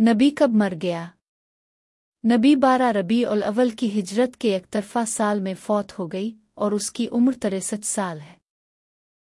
نبی کب مر گیا؟ نبی بارہ ربیع الاول کی ہجرت کے ایک طرفہ سال میں فوت ہو گئی اور اس کی عمر تریسٹھ سال ہے۔